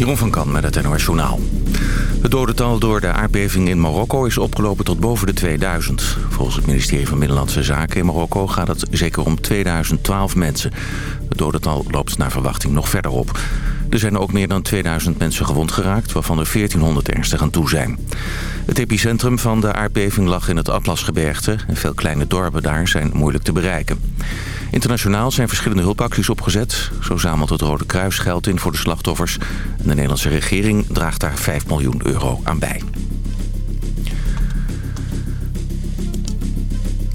Jeroen van Kan met het NOS Journaal. Het dodental door de aardbeving in Marokko is opgelopen tot boven de 2000. Volgens het ministerie van Binnenlandse Zaken in Marokko gaat het zeker om 2012 mensen. Het dodental loopt naar verwachting nog verder op. Er zijn ook meer dan 2000 mensen gewond geraakt, waarvan er 1400 ernstig aan toe zijn. Het epicentrum van de aardbeving lag in het Atlasgebergte... en veel kleine dorpen daar zijn moeilijk te bereiken. Internationaal zijn verschillende hulpacties opgezet. Zo zamelt het Rode Kruis geld in voor de slachtoffers. En de Nederlandse regering draagt daar 5 miljoen euro aan bij.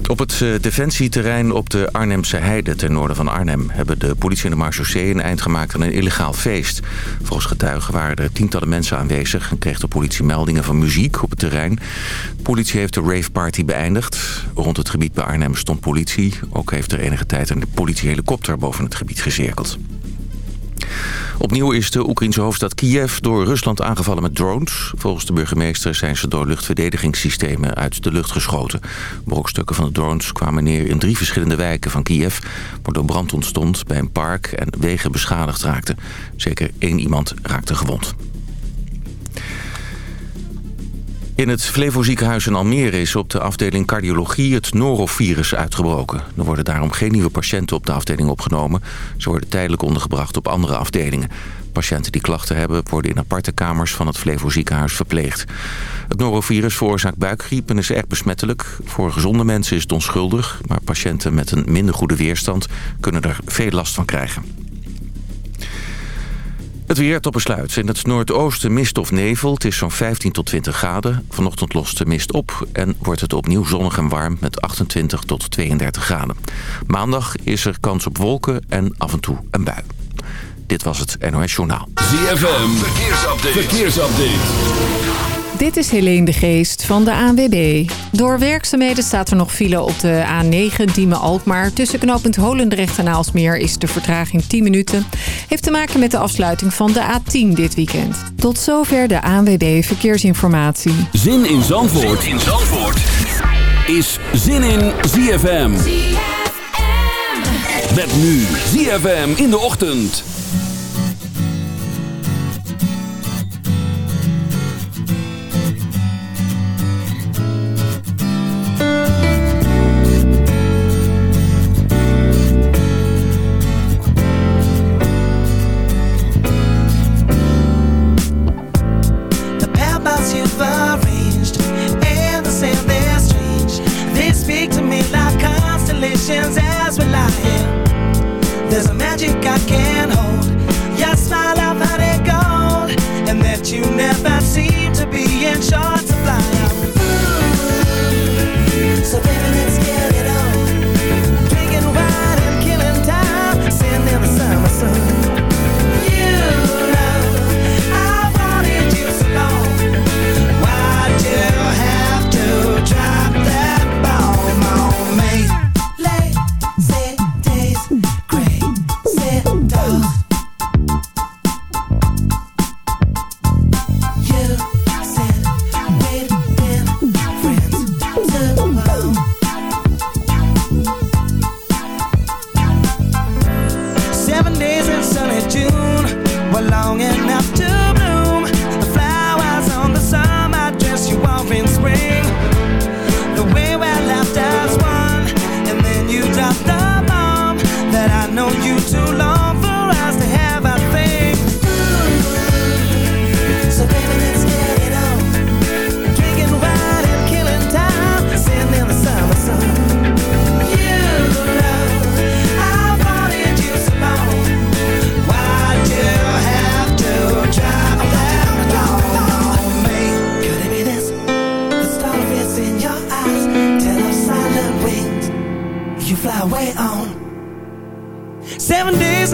Op het eh, defensieterrein op de Arnhemse Heide ten noorden van Arnhem... hebben de politie en de marechaussee een eind gemaakt aan een illegaal feest. Volgens getuigen waren er tientallen mensen aanwezig... en kreeg de politie meldingen van muziek op het terrein. De politie heeft de raveparty beëindigd. Rond het gebied bij Arnhem stond politie. Ook heeft er enige tijd een politiehelikopter boven het gebied gezirkeld. Opnieuw is de Oekraïnse hoofdstad Kiev door Rusland aangevallen met drones. Volgens de burgemeester zijn ze door luchtverdedigingssystemen uit de lucht geschoten. Brokstukken van de drones kwamen neer in drie verschillende wijken van Kiev... waardoor brand ontstond bij een park en wegen beschadigd raakten. Zeker één iemand raakte gewond. In het Flevo ziekenhuis in Almere is op de afdeling cardiologie het norovirus uitgebroken. Er worden daarom geen nieuwe patiënten op de afdeling opgenomen. Ze worden tijdelijk ondergebracht op andere afdelingen. Patiënten die klachten hebben worden in aparte kamers van het Flevo ziekenhuis verpleegd. Het norovirus veroorzaakt buikgriep en is erg besmettelijk. Voor gezonde mensen is het onschuldig, maar patiënten met een minder goede weerstand kunnen er veel last van krijgen. Het weer tot besluit. In het noordoosten mist of nevel. Het is zo'n 15 tot 20 graden. Vanochtend lost de mist op en wordt het opnieuw zonnig en warm met 28 tot 32 graden. Maandag is er kans op wolken en af en toe een bui. Dit was het NOS Journaal. ZFM, verkeersupdate. verkeersupdate. Dit is Helene de Geest van de ANWB. Door werkzaamheden staat er nog file op de A9 Diemen-Alkmaar. Tussen knooppunt Holendrecht en Aalsmeer is de vertraging 10 minuten. Heeft te maken met de afsluiting van de A10 dit weekend. Tot zover de ANWB Verkeersinformatie. Zin in Zandvoort, zin in Zandvoort. is Zin in ZFM. ZFM. Met nu ZFM in de ochtend. for long enough.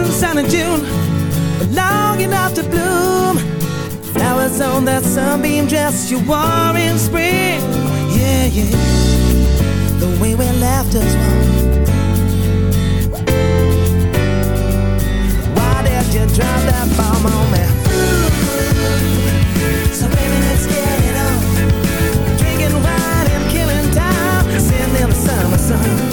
and sunny June, long enough to bloom. Flowers on that sunbeam dress you wore in spring. Yeah, yeah. The way we left us one. Why did you drop that bomb on me? So baby, let's get it on. Drinking wine and killing time, the summer sun.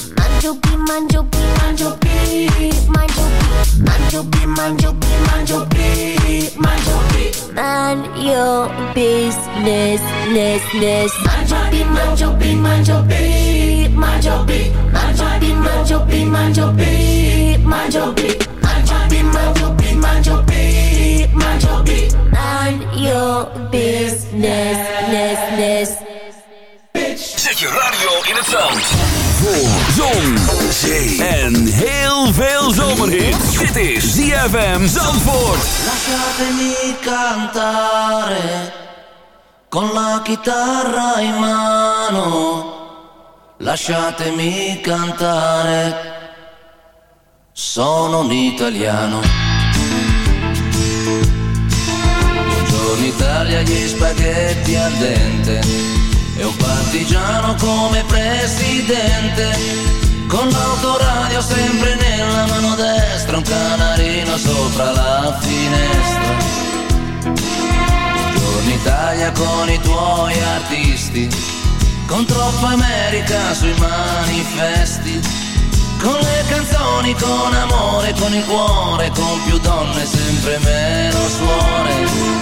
Beat, mind your beat, mind your beat, mind your business, less, less. Mind your beat, mind your beat, mind your beat, mind your beat. Mind your business, less, less. Zet je radio in het zand. Voor zon, zee en heel veel zomerhit. Dit is ZFM Zandvoort. Lasciatemi cantare con la chitarra in mano. Lasciatemi cantare. Sono un italiano. Buongiorno Italia, gli spaghetti al dente. E un partigiano come presidente. Con l'autoradio sempre nella mano destra, un canarino sopra la finestra. Buongiorno Italia con i tuoi artisti, con troppa America sui manifesti, con le canzoni, con amore, con il cuore, con più donne, sempre meno suore.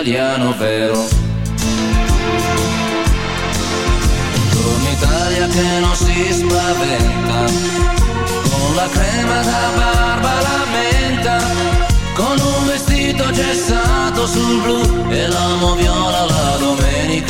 italiano vero. Un'Italia che non si spaventa, con la crema da barba la menta, con un vestito gessato sul blu e l'amo viola la domenica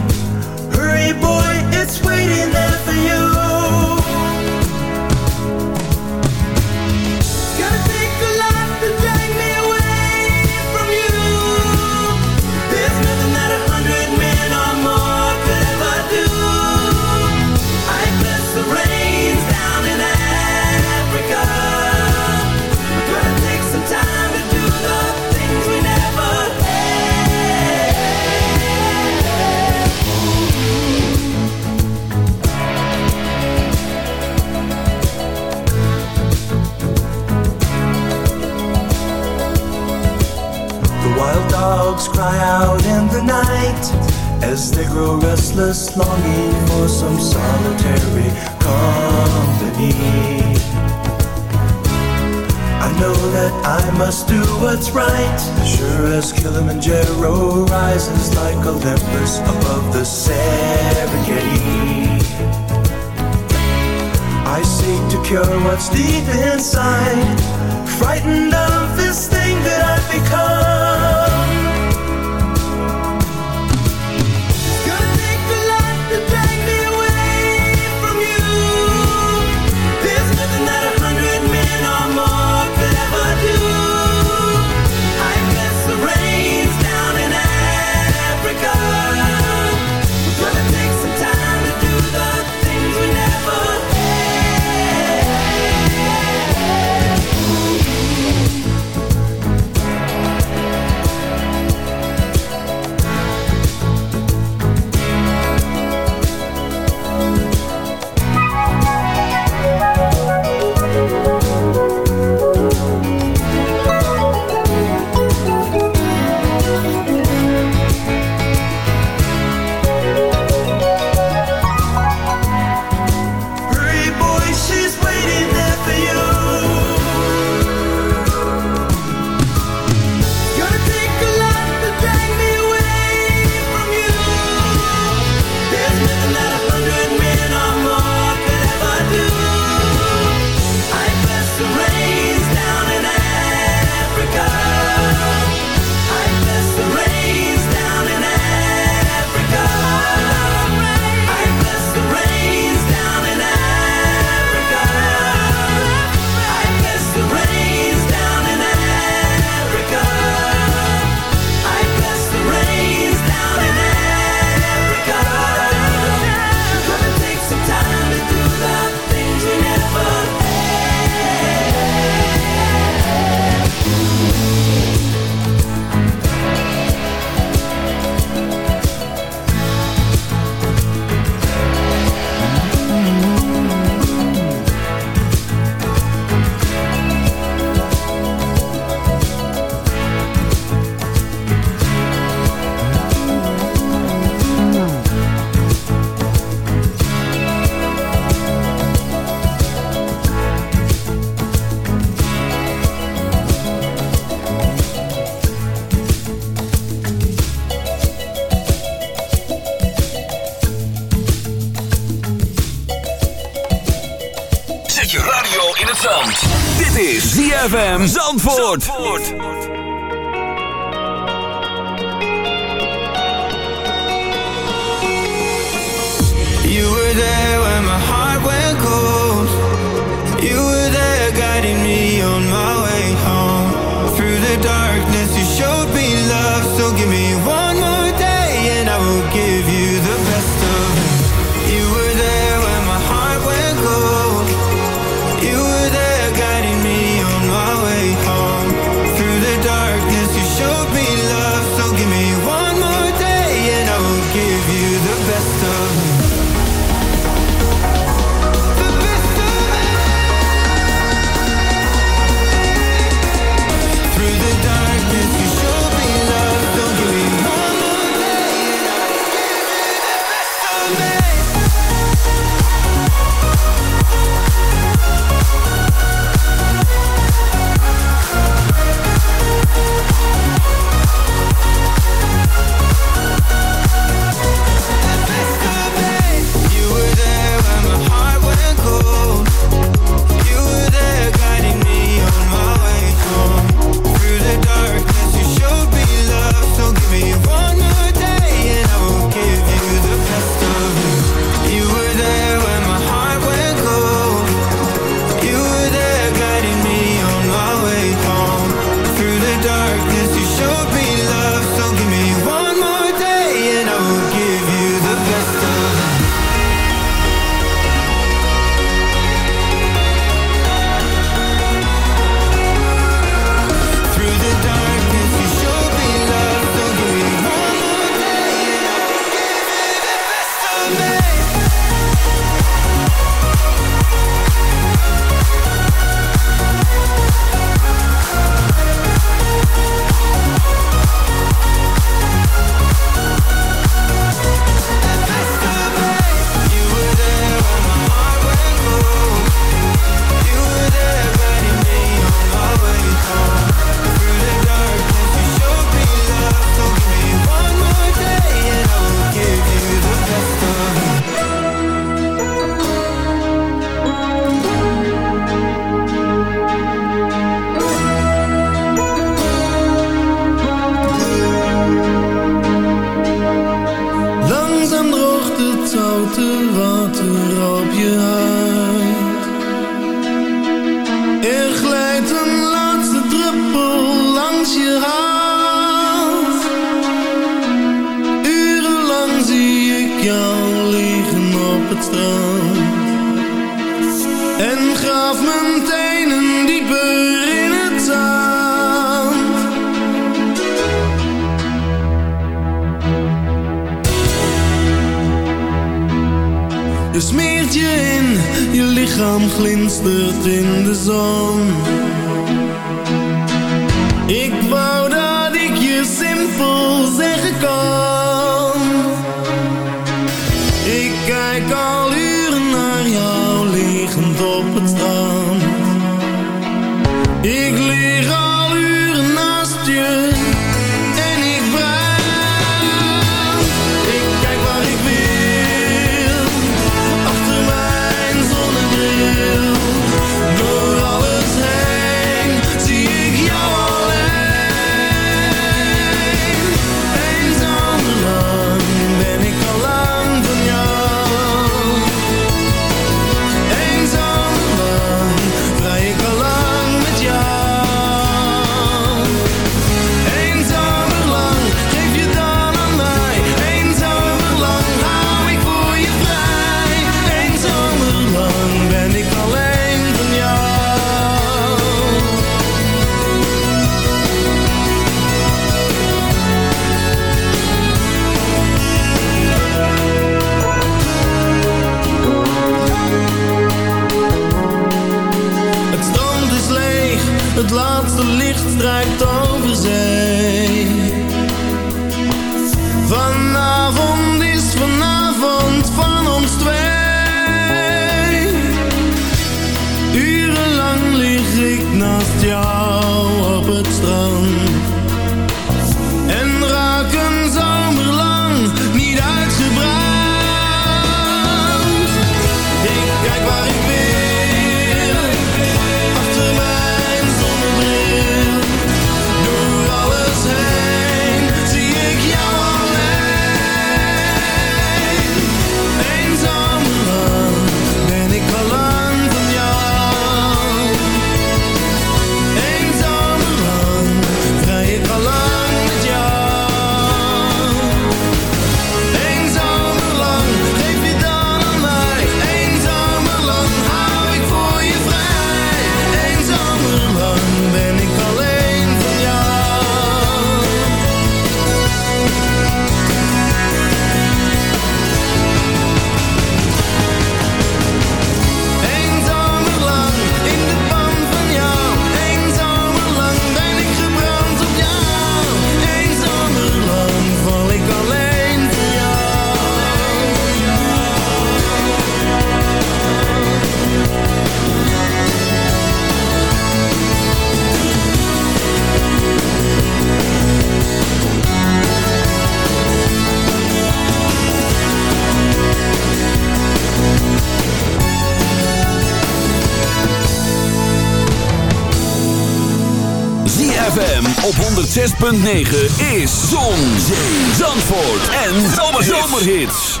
106.9 is Zon, Zee, Zandvoort en Zomerhits.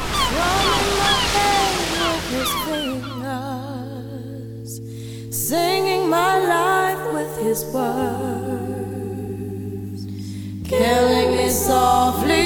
Fingers, singing my life with his words. Killing me softly.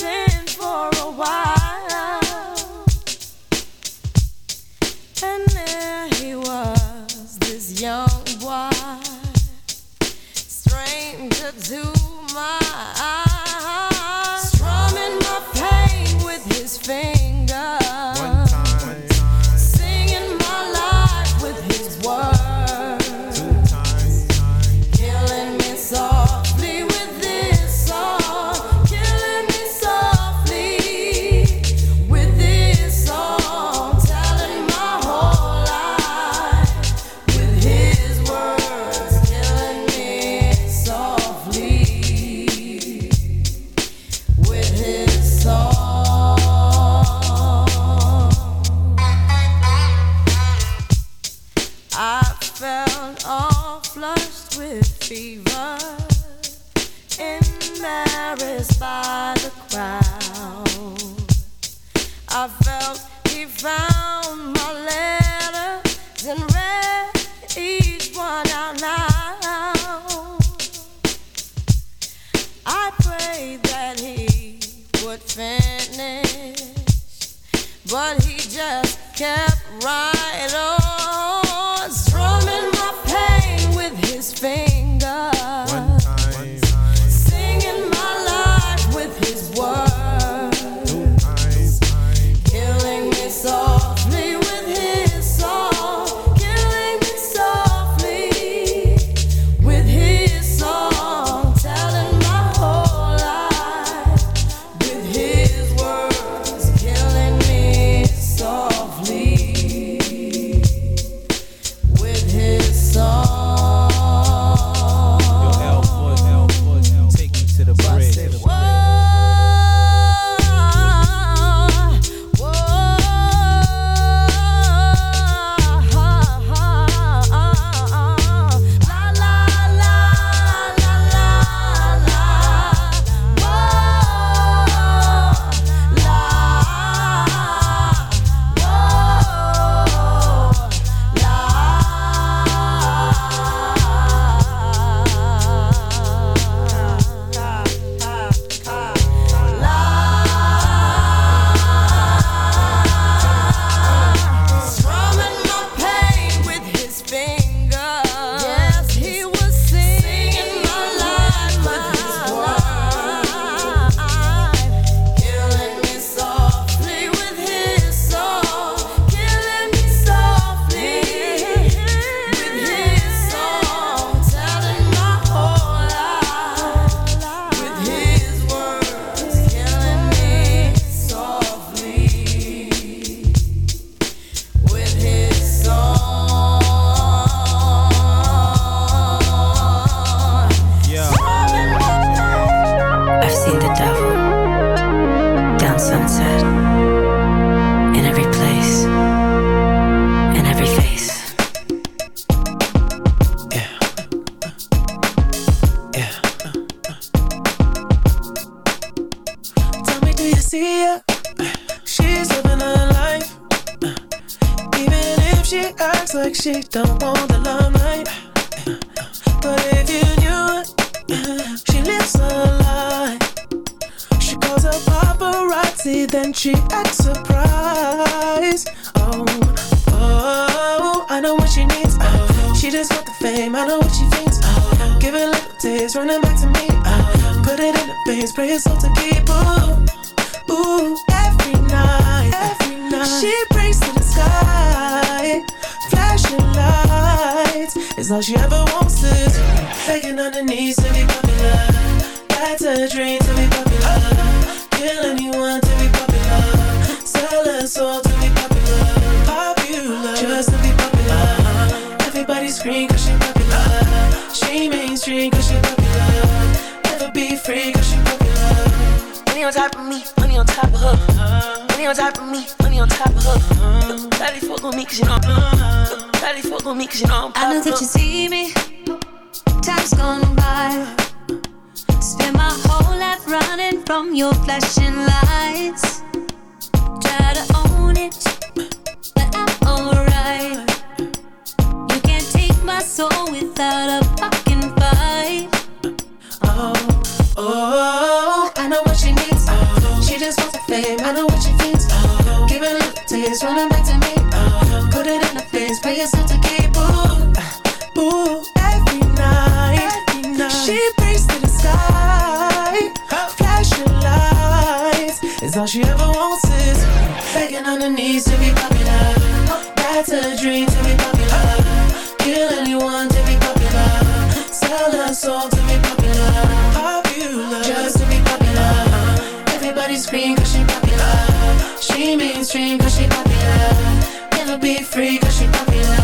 for a while. And there he was, this young boy, stranger to my eyes. I know what she needs. Oh, she just want the fame, I know what she thinks. Oh, give it little taste, running back to me. Oh, put it in the veins, pray it's all to keep. Ooh, ooh, every night, every night. She prays to the sky, flashing lights. It's all she ever wants is begging on her knees to be popular. That's a dream to be popular. Kill anyone to be popular. Sell her soul Everybody scream cause she popular. She mainstream cause she popular. Never be free cause she popular. Money on top of me, money on top of her. Money on top of me, money on top of her. Daddy fuck on me cause you know I'm Daddy fuck on me cause you know I'm I know that you see me. Time's gone by. Spend my whole life running from your flashing lights. Try to own it, but I'm alright. Soul without a fucking fight. Oh, oh, I know what she needs. Oh, she just wants the fame. I know what she thinks. Oh, give it a little running back to me. Oh, put it in the face, pay yourself to keep. Ooh, ooh, every night, every night. She prays to the sky, flashing lights. Is all she ever wants is begging on her knees to be popular. That's a dream to be popular. Soul to be popular. Popular, just to be popular. Everybody scream cause she popular. She mainstream cause she popular. Never be free cause she popular.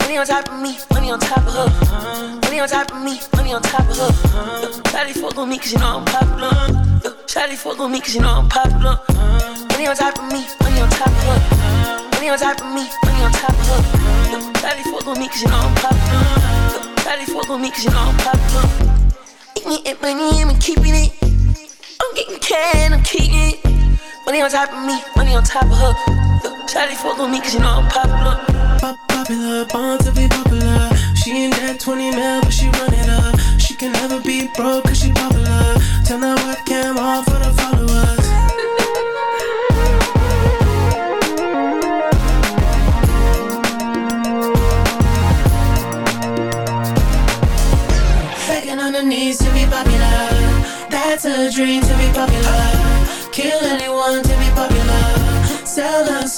Money on top of me, money on top of her. Money on top of me, money on top of her. Shawty fuck on me cause you know I'm popular. Shawty fuck on me cause you know I'm popular. Money on top of me, money on top of her. Money on top of me, money on top of her. Shawty fuck on me cause you know I'm popular. Shawty fuck with me cause you know I'm popular. Eating money, I'm keeping it. I'm getting cash, I'm keeping it. Money on top of me, money on top of her. Shawty fuck on me cause you know I'm popular. Pop popular, born to be popular. She ain't that 20 mil, but she run it up. She can never be broke cause she popular. Turn that webcam off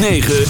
9.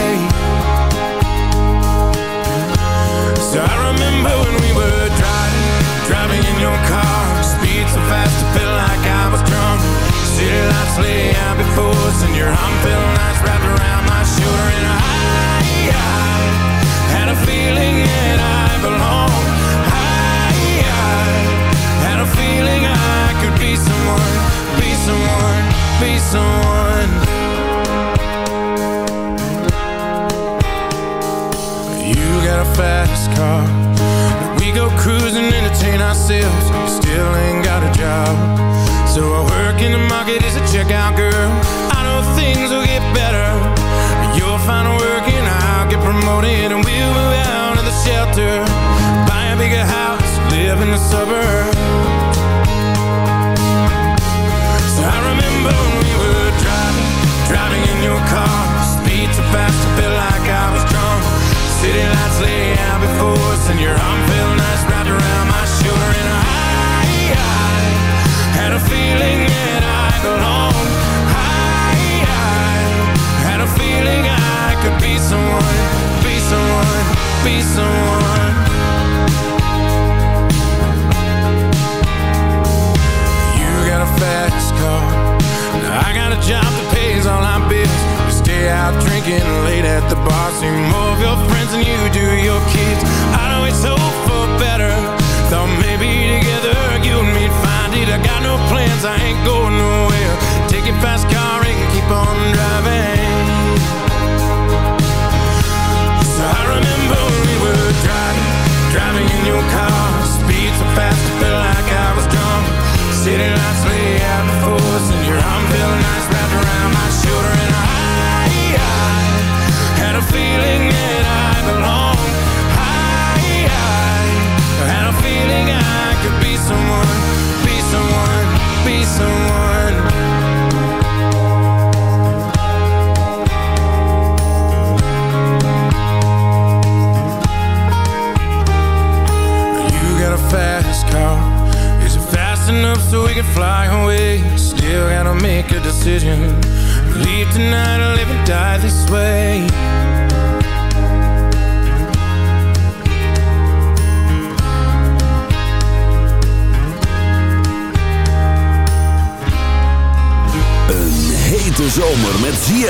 So I remember when we were driving, driving in your car. Speed so fast it felt like I was drunk. City lights lay out before us, and your arm felt nice wrapped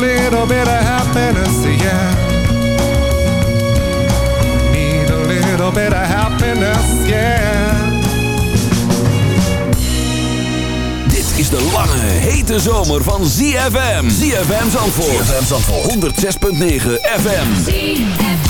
little bit of happiness, yeah. Need a little bit of happiness, yeah. Dit is de lange, hete zomer van ZFM. ZFM Zandvoort. ZFM Zandvoort. 106.9 FM. ZFM.